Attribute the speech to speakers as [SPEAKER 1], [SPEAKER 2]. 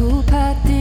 [SPEAKER 1] Ku pati